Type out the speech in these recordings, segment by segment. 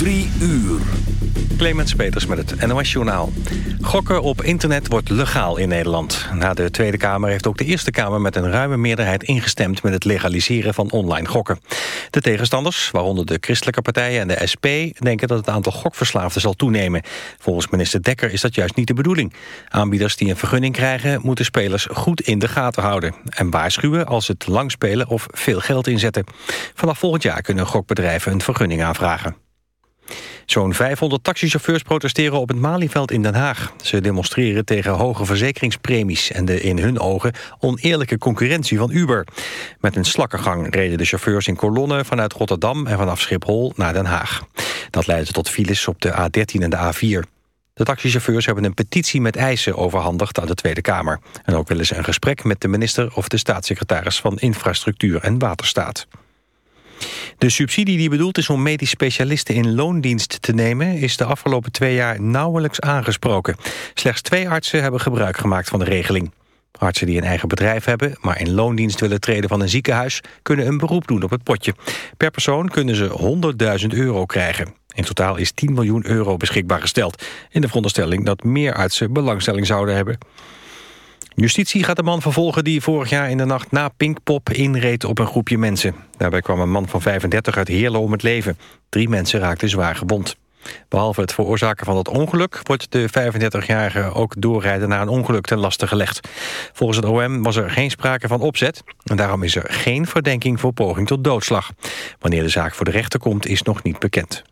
Drie uur. Clemens Peters met het NOS Journaal. Gokken op internet wordt legaal in Nederland. Na de Tweede Kamer heeft ook de Eerste Kamer met een ruime meerderheid ingestemd met het legaliseren van online gokken. De tegenstanders, waaronder de christelijke partijen en de SP, denken dat het aantal gokverslaafden zal toenemen. Volgens minister Dekker is dat juist niet de bedoeling. Aanbieders die een vergunning krijgen moeten spelers goed in de gaten houden. En waarschuwen als ze te lang spelen of veel geld inzetten. Vanaf volgend jaar kunnen gokbedrijven een vergunning aanvragen. Zo'n 500 taxichauffeurs protesteren op het Malieveld in Den Haag. Ze demonstreren tegen hoge verzekeringspremies... en de in hun ogen oneerlijke concurrentie van Uber. Met een slakkengang reden de chauffeurs in kolonnen... vanuit Rotterdam en vanaf Schiphol naar Den Haag. Dat leidde tot files op de A13 en de A4. De taxichauffeurs hebben een petitie met eisen overhandigd aan de Tweede Kamer. En ook willen ze een gesprek met de minister of de staatssecretaris van Infrastructuur en Waterstaat. De subsidie die bedoeld is om medisch specialisten in loondienst te nemen... is de afgelopen twee jaar nauwelijks aangesproken. Slechts twee artsen hebben gebruik gemaakt van de regeling. Artsen die een eigen bedrijf hebben, maar in loondienst willen treden van een ziekenhuis... kunnen een beroep doen op het potje. Per persoon kunnen ze 100.000 euro krijgen. In totaal is 10 miljoen euro beschikbaar gesteld... in de veronderstelling dat meer artsen belangstelling zouden hebben. Justitie gaat de man vervolgen die vorig jaar in de nacht na Pinkpop inreed op een groepje mensen. Daarbij kwam een man van 35 uit Heerlen om het leven. Drie mensen raakten zwaar gewond. Behalve het veroorzaken van het ongeluk... wordt de 35-jarige ook doorrijden naar een ongeluk ten laste gelegd. Volgens het OM was er geen sprake van opzet... en daarom is er geen verdenking voor poging tot doodslag. Wanneer de zaak voor de rechter komt is nog niet bekend.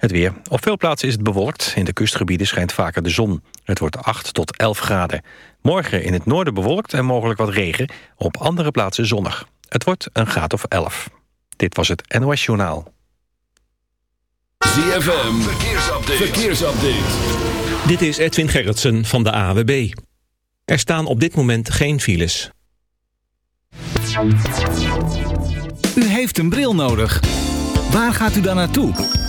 Het weer. Op veel plaatsen is het bewolkt. In de kustgebieden schijnt vaker de zon. Het wordt 8 tot 11 graden. Morgen in het noorden bewolkt en mogelijk wat regen. Op andere plaatsen zonnig. Het wordt een graad of 11. Dit was het NOS Journaal. ZFM. Verkeersupdate. Verkeersupdate. Dit is Edwin Gerritsen van de AWB. Er staan op dit moment geen files. U heeft een bril nodig. Waar gaat u dan naartoe?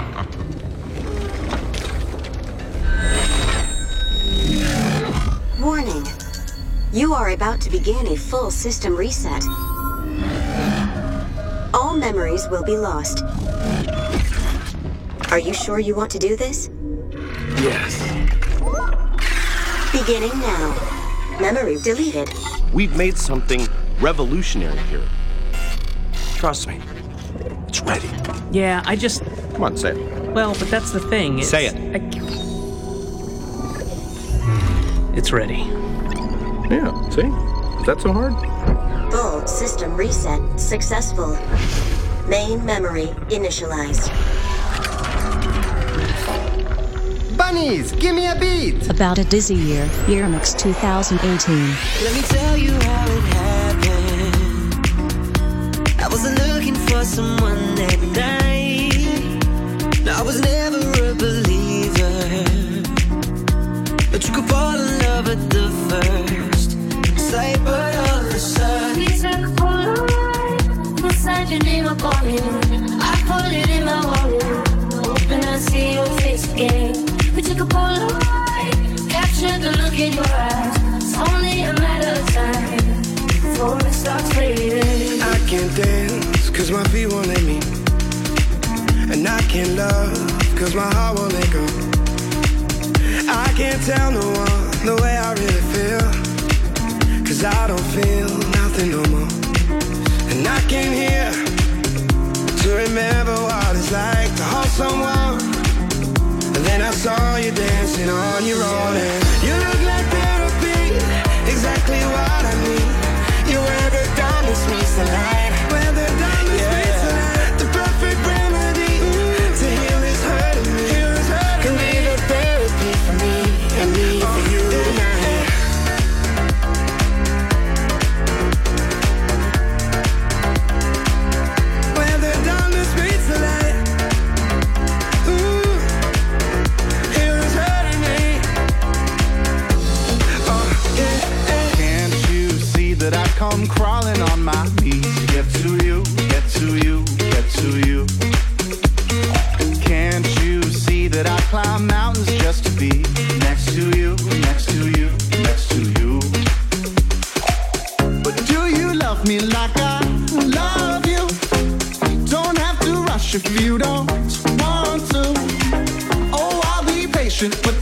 Warning. You are about to begin a full system reset. All memories will be lost. Are you sure you want to do this? Yes. Beginning now. Memory deleted. We've made something revolutionary here. Trust me. It's ready. Yeah, I just. Come on, say it. Well, but that's the thing. It's, Say it. I- it's ready. Yeah, see? Is that so hard? Full system reset successful. Main memory initialized. Bunnies, give me a beat. About a dizzy year, Year Mix 2018. Let me tell you how it happened. I wasn't looking for someone that night. No, I was never a believer. But you could fall in love the first sight. But all of a sudden, We took a Polaroid, inside your name upon it. I put it in my wallet, hoping I see your face again. We took a Polaroid, captured the look in your eyes. It's only a matter of time before it starts fading. I can't dance, cause my feet won't let me. And I can't love, cause my heart won't let go. I can't tell no one the way I really feel. Cause I don't feel nothing no more. And I came here to remember what it's like to hold someone. And then I saw you dancing on your own. And you look like therapy, exactly what I need. You wear the diamonds meets the light. That I come crawling on my knees? Get to you, get to you, get to you. Can't you see that I climb mountains just to be next to you, next to you, next to you? But do you love me like I love you? Don't have to rush if you don't want to. Oh, I'll be patient, but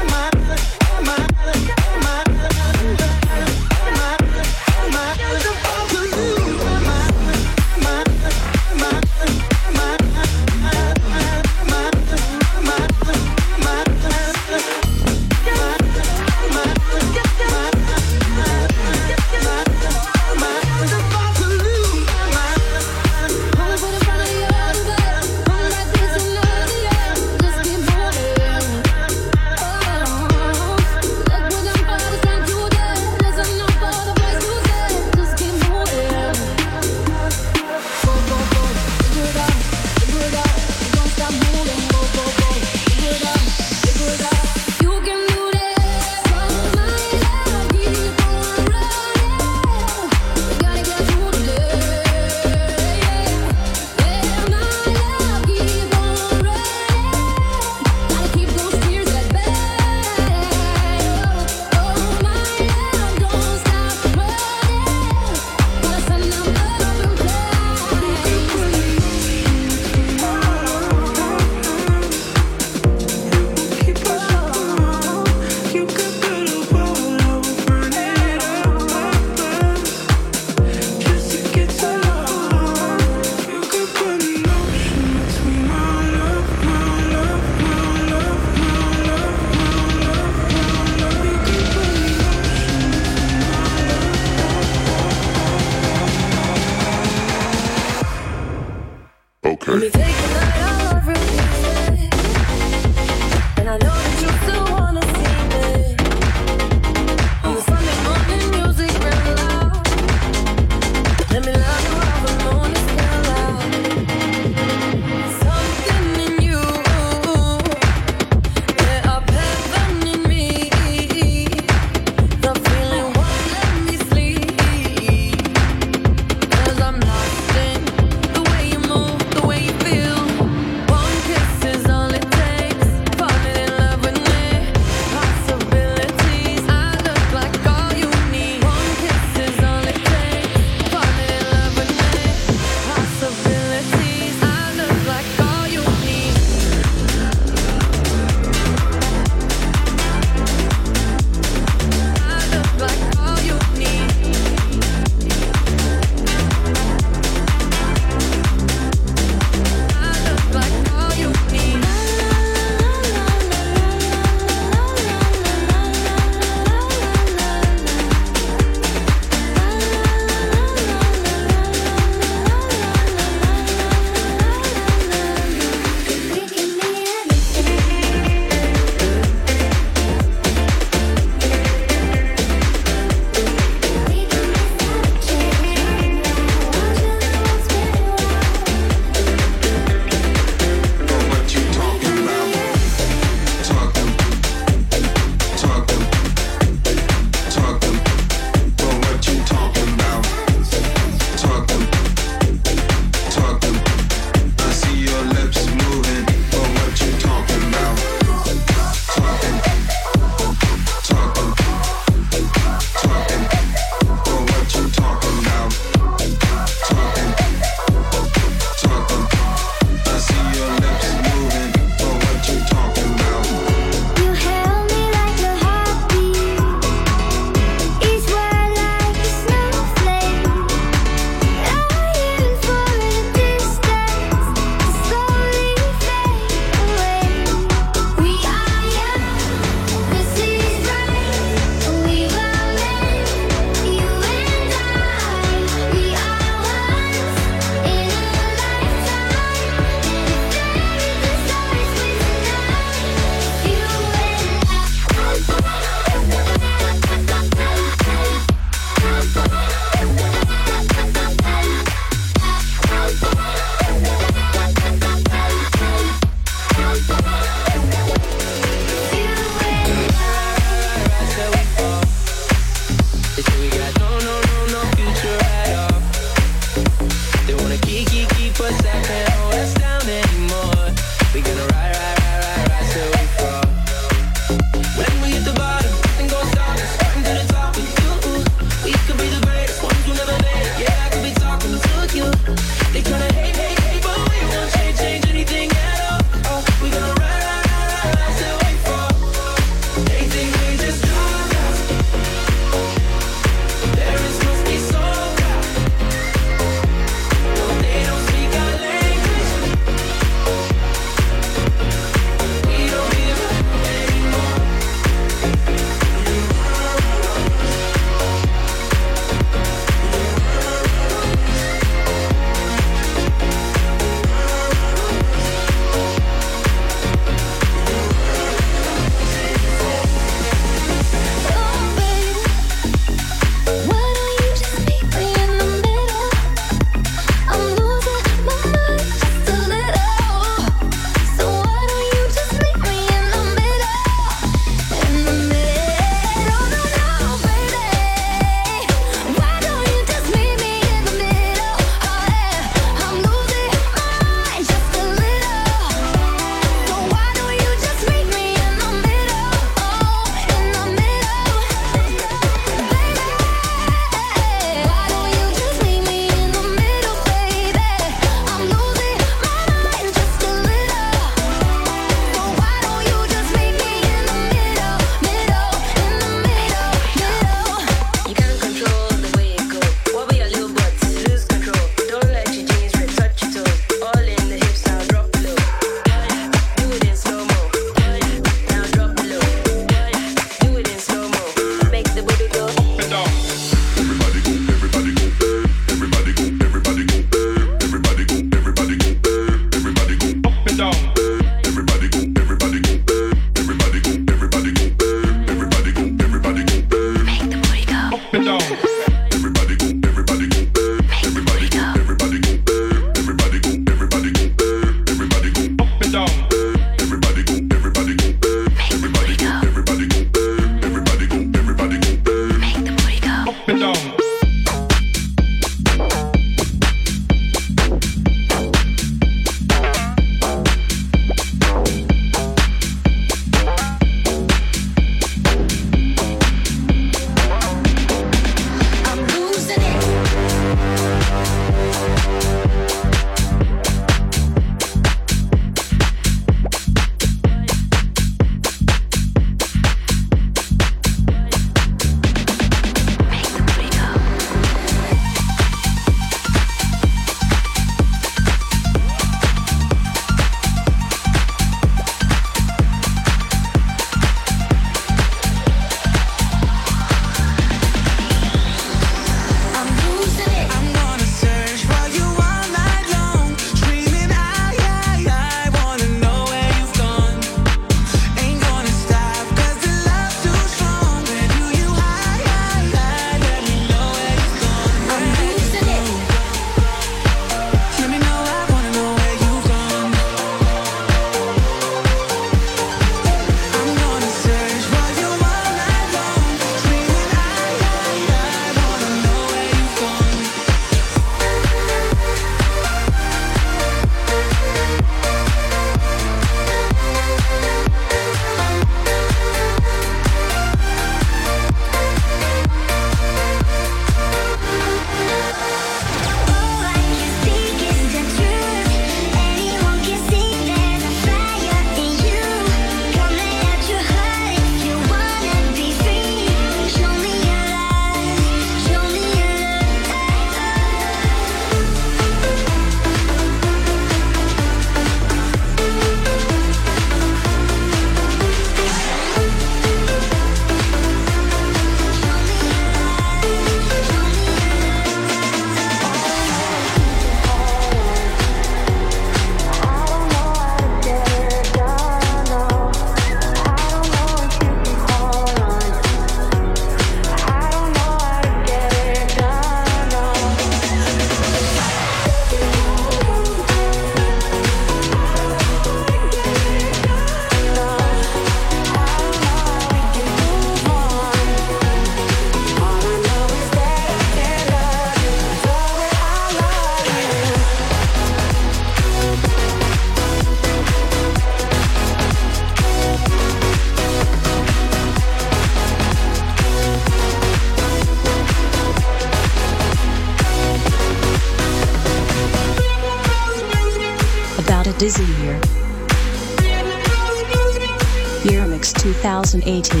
2018.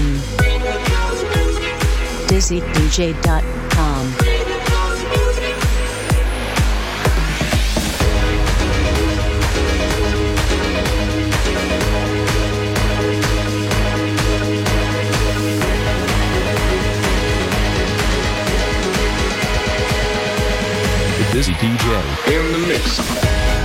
DizzyDJ.com. The Dizzy DJ. In the mix.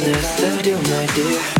stillness, so do my dear.